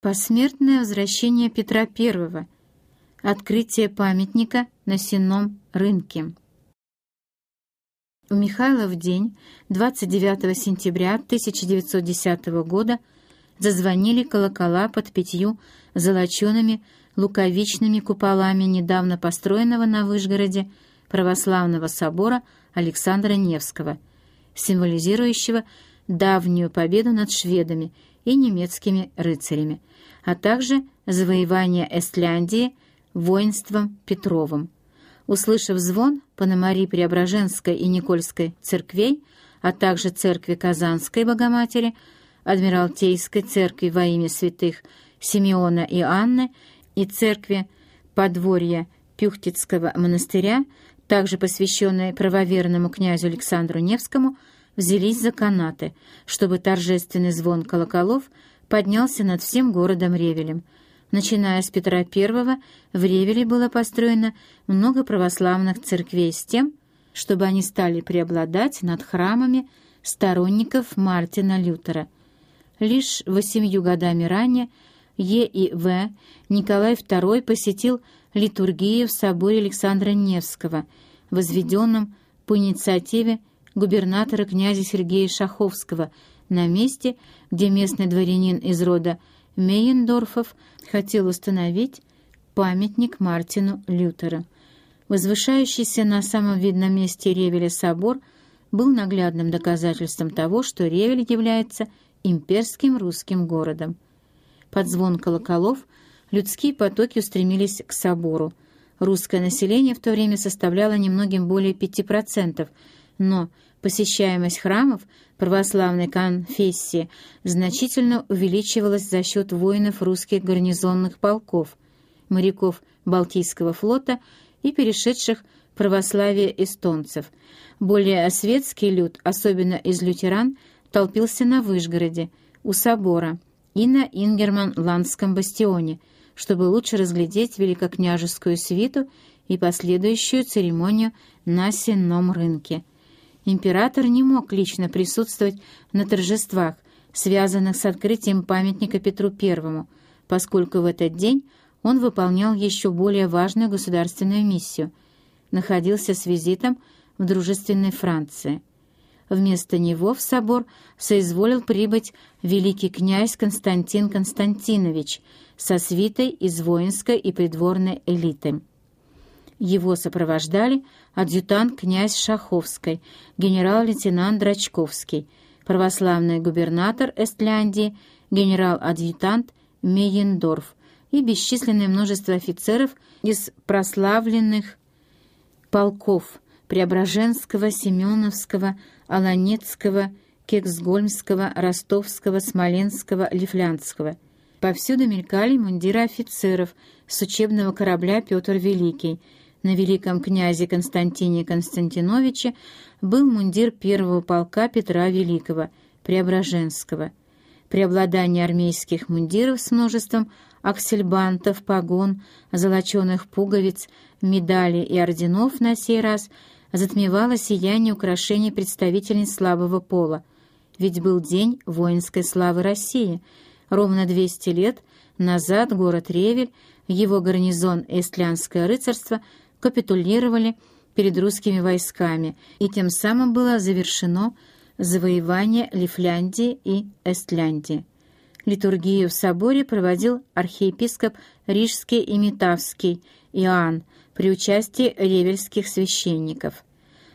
Посмертное возвращение Петра I. Открытие памятника на Сенном рынке. У Михайла в день 29 сентября 1910 года зазвонили колокола под пятью золочеными луковичными куполами недавно построенного на Выжгороде православного собора Александра Невского, символизирующего давнюю победу над шведами и немецкими рыцарями, а также завоевание Эстляндии воинством Петровым. Услышав звон Пономари Преображенской и Никольской церквей, а также церкви Казанской Богоматери, Адмиралтейской церкви во имя святых Симеона и Анны и церкви подворья Пюхтицкого монастыря, также посвященной правоверному князю Александру Невскому, взялись за канаты, чтобы торжественный звон колоколов поднялся над всем городом Ревелем. Начиная с Петра I, в Ревеле было построено много православных церквей с тем, чтобы они стали преобладать над храмами сторонников Мартина Лютера. Лишь восемью годами ранее Е. и В. Николай II посетил литургию в соборе Александра Невского, возведенном по инициативе губернатора князя Сергея Шаховского на месте, где местный дворянин из рода Мейендорфов хотел установить памятник Мартину Лютера. Возвышающийся на самом видном месте Ревеля собор был наглядным доказательством того, что Ревель является имперским русским городом. Под звон колоколов людские потоки устремились к собору. Русское население в то время составляло немногим более 5%, но посещаемость храмов православной конфессии значительно увеличивалась за счет воинов русских гарнизонных полков, моряков Балтийского флота и перешедших православие эстонцев. Более светский люд, особенно из лютеран, толпился на Выжгороде, у собора и на Ингерман-Ландском бастионе, чтобы лучше разглядеть великокняжескую свиту и последующую церемонию на сенном рынке – император не мог лично присутствовать на торжествах, связанных с открытием памятника Петру I, поскольку в этот день он выполнял еще более важную государственную миссию — находился с визитом в дружественной Франции. Вместо него в собор соизволил прибыть великий князь Константин Константинович со свитой из воинской и придворной элиты. Его сопровождали адъютант князь Шаховской, генерал-лейтенант Драчковский, православный губернатор Эстляндии, генерал-адъютант Мейендорф и бесчисленное множество офицеров из прославленных полков Преображенского, Семеновского, Аланецкого, Кексгольмского, Ростовского, Смоленского, Лифлянского. Повсюду мелькали мундиры офицеров с учебного корабля «Петр Великий», на великом князе Константине Константиновиче был мундир первого полка Петра Великого, Преображенского. Преобладание армейских мундиров с множеством аксельбантов, погон, золоченых пуговиц, медалей и орденов на сей раз затмевало сияние украшений представительниц слабого пола. Ведь был день воинской славы России. Ровно 200 лет назад город Ревель, его гарнизон Эстлянское рыцарство — капитулировали перед русскими войсками, и тем самым было завершено завоевание Лифляндии и Эстляндии. Литургию в соборе проводил архиепископ Рижский и Метавский Иоанн при участии ревельских священников.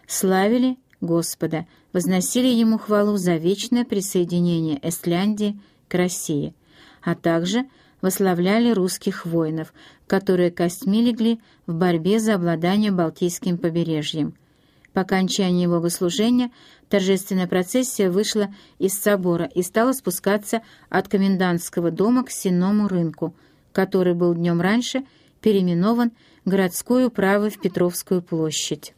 Славили Господа, возносили Ему хвалу за вечное присоединение Эстляндии к России, а также – выславляли русских воинов, которые костьми легли в борьбе за обладание Балтийским побережьем. По окончании богослужения торжественная процессия вышла из собора и стала спускаться от комендантского дома к сенному рынку, который был днем раньше переименован городской управой в Петровскую площадь.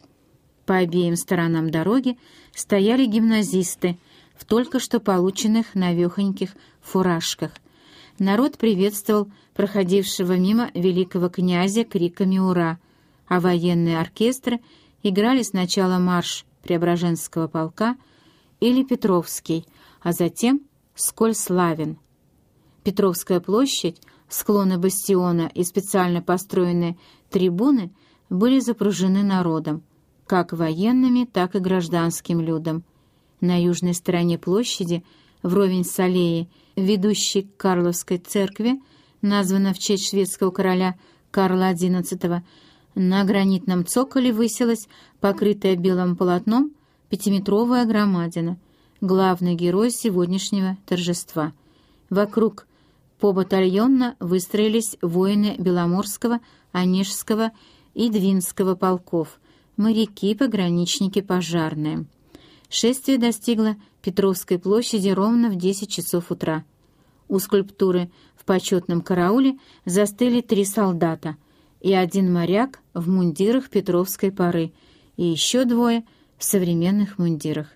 По обеим сторонам дороги стояли гимназисты в только что полученных навехоньких фуражках, Народ приветствовал проходившего мимо великого князя криками «Ура!», а военные оркестры играли сначала марш Преображенского полка или Петровский, а затем «Сколь славен!». Петровская площадь, склоны бастиона и специально построенные трибуны были запружены народом, как военными, так и гражданским людом. На южной стороне площади, вровень с аллеей, ведущей к Карловской церкви, названа в честь шведского короля Карла XI, на гранитном цоколе высилась, покрытая белым полотном, пятиметровая громадина, главный герой сегодняшнего торжества. Вокруг побатальонно выстроились воины Беломорского, Онежского и Двинского полков, моряки, пограничники, пожарные. Шествие достигло Петровской площади ровно в 10 часов утра. У скульптуры в почетном карауле застыли три солдата и один моряк в мундирах Петровской поры и еще двое в современных мундирах.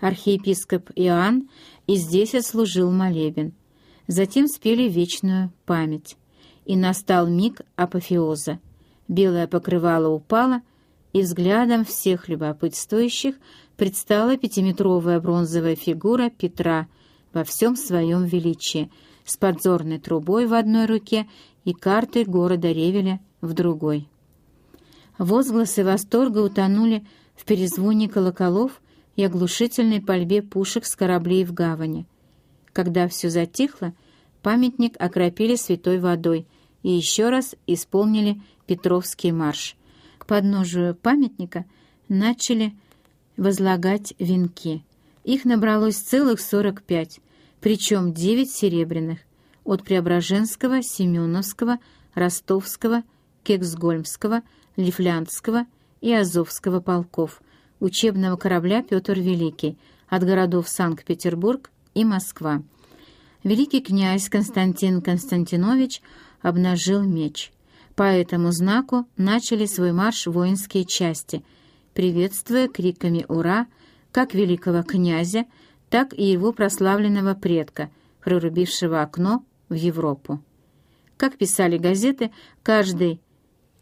Архиепископ Иоанн и здесь отслужил молебен. Затем спели вечную память. И настал миг апофеоза. Белое покрывало упало, и взглядом всех любопытствующих предстала пятиметровая бронзовая фигура Петра во всем своем величии, с подзорной трубой в одной руке и картой города Ревеля в другой. Возгласы восторга утонули в перезвоне колоколов и оглушительной пальбе пушек с кораблей в гавани. Когда все затихло, памятник окропили святой водой и еще раз исполнили Петровский марш. К подножию памятника начали возлагать венки. Их набралось целых сорок пять, причем девять серебряных, от Преображенского, Семеновского, Ростовского, Кексгольмского, Лифляндского и Азовского полков, учебного корабля «Петр Великий» от городов Санкт-Петербург и Москва. Великий князь Константин Константинович обнажил меч. По этому знаку начали свой марш воинские части, приветствуя криками «Ура!» как великого князя, так и его прославленного предка, прорубившего окно в Европу. Как писали газеты, каждый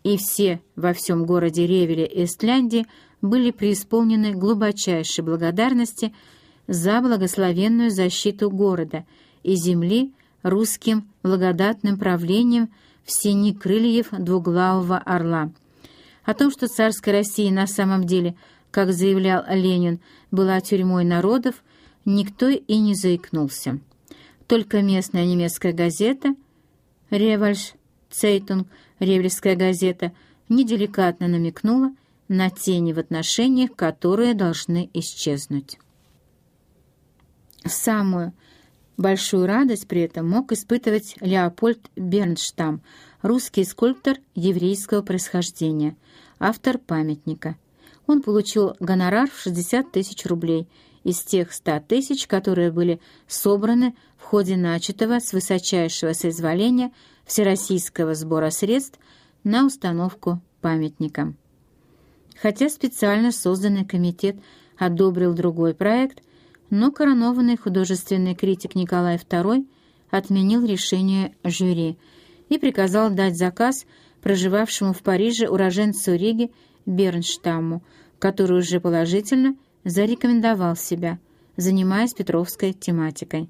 и все во всем городе Ревеле Эстляндии были преисполнены глубочайшей благодарности за благословенную защиту города и земли русским благодатным правлением в сине крыльев двуглавого орла. О том, что царская Россия на самом деле, как заявлял Ленин, была тюрьмой народов, никто и не заикнулся. Только местная немецкая газета «Револьш Цейтунг», «Ревельская газета», неделикатно намекнула на тени в отношениях, которые должны исчезнуть. Самую большую радость при этом мог испытывать Леопольд Бернштам, русский скульптор еврейского происхождения, автор памятника. Он получил гонорар в 60 тысяч рублей из тех 100 тысяч, которые были собраны в ходе начатого с высочайшего соизволения Всероссийского сбора средств на установку памятника. Хотя специально созданный комитет одобрил другой проект, но коронованный художественный критик Николай II отменил решение жюри и приказал дать заказ проживавшему в Париже уроженцу Риги Бернштамму, который уже положительно зарекомендовал себя, занимаясь петровской тематикой.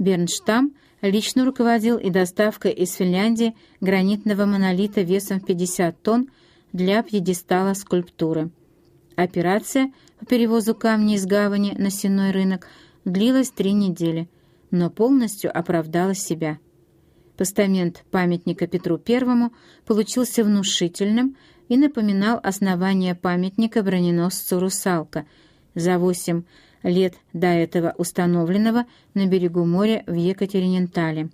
Бернштам лично руководил и доставкой из Финляндии гранитного монолита весом в 50 тонн для пьедестала скульптуры. Операция по перевозу камней из гавани на сенной рынок длилась три недели, но полностью оправдала себя. Постамент памятника Петру I получился внушительным и напоминал основание памятника броненосцу «Русалка», за восемь лет до этого установленного на берегу моря в Екатеринентале.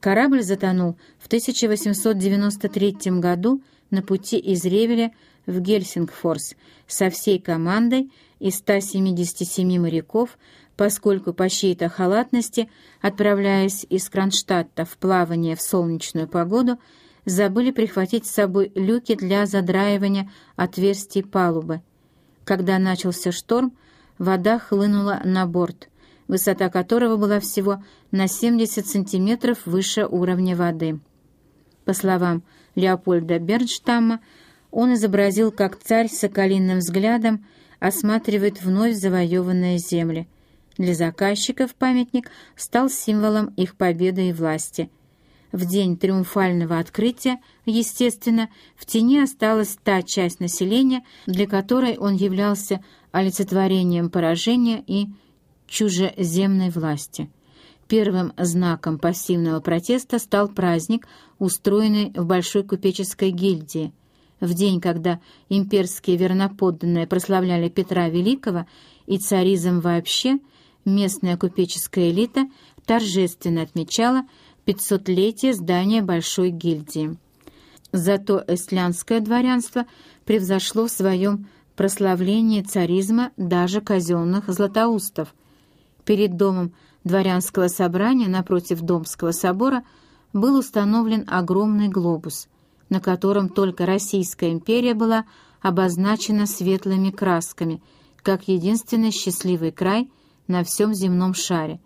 Корабль затонул в 1893 году на пути из Ревеля в Гельсингфорс со всей командой из 177 моряков, поскольку по чьей-то халатности, отправляясь из Кронштадта в плавание в солнечную погоду, забыли прихватить с собой люки для задраивания отверстий палубы. Когда начался шторм, вода хлынула на борт, высота которого была всего на 70 сантиметров выше уровня воды. По словам Леопольда Бернштамма, он изобразил, как царь с соколиным взглядом осматривает вновь завоеванные земли. Для заказчиков памятник стал символом их победы и власти. В день триумфального открытия, естественно, в тени осталась та часть населения, для которой он являлся олицетворением поражения и чужеземной власти. Первым знаком пассивного протеста стал праздник, устроенный в Большой купеческой гильдии. В день, когда имперские верноподданные прославляли Петра Великого и царизм вообще, местная купеческая элита торжественно отмечала 500-летие здания Большой гильдии. Зато эстлянское дворянство превзошло в своем прославлении царизма даже казенных златоустов. Перед домом дворянского собрания напротив Домского собора был установлен огромный глобус, на котором только Российская империя была обозначена светлыми красками, как единственный счастливый край на всем земном шаре.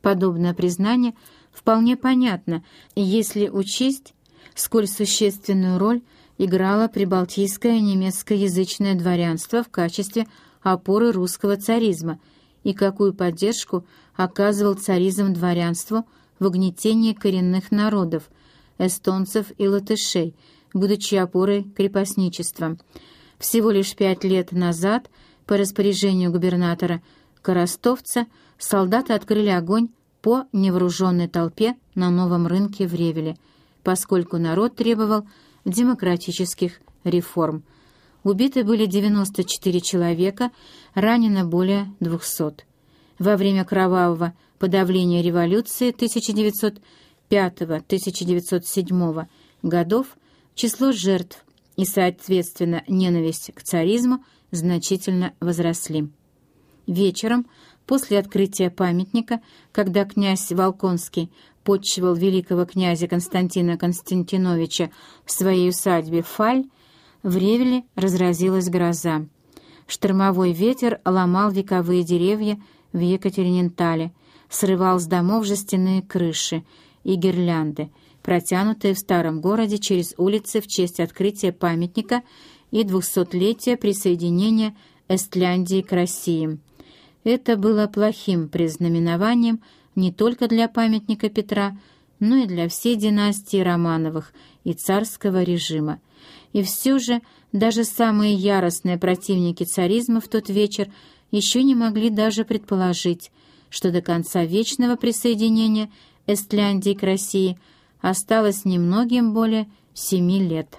Подобное признание вполне понятно, если учесть, сколь существенную роль играло прибалтийское немецкоязычное дворянство в качестве опоры русского царизма и какую поддержку оказывал царизм дворянству в угнетении коренных народов, эстонцев и латышей, будучи опорой крепостничества. Всего лишь пять лет назад, по распоряжению губернатора Коростовца, солдаты открыли огонь по невооруженной толпе на новом рынке в Ревеле, поскольку народ требовал демократических реформ. Убиты были 94 человека, ранено более 200 во время кровавого подавления революции 1905-1907 годов число жертв и, соответственно, ненависть к царизму значительно возросли. Вечером, после открытия памятника, когда князь Волконский подчивал великого князя Константина Константиновича в своей усадьбе Фаль, в Ревеле разразилась гроза. Штормовой ветер ломал вековые деревья в Екатеринентале, срывал с домов жестяные крыши и гирлянды, протянутые в старом городе через улицы в честь открытия памятника и двухсотлетия присоединения Эстляндии к России. Это было плохим признаменованием не только для памятника Петра, но и для всей династии Романовых и царского режима. И все же даже самые яростные противники царизма в тот вечер еще не могли даже предположить, что до конца вечного присоединения Эстляндии к России осталось немногим более семи лет.